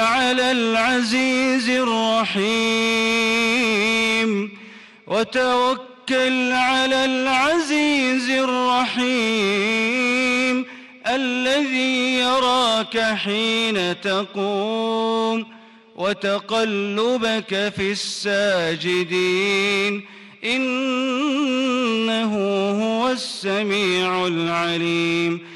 على العزيز الرحيم. وتوكل على العزيز الرحيم الذي يراك حين تقوم وتقلبك في الساجدين. إنه هو السميع العليم.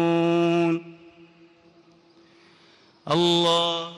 الله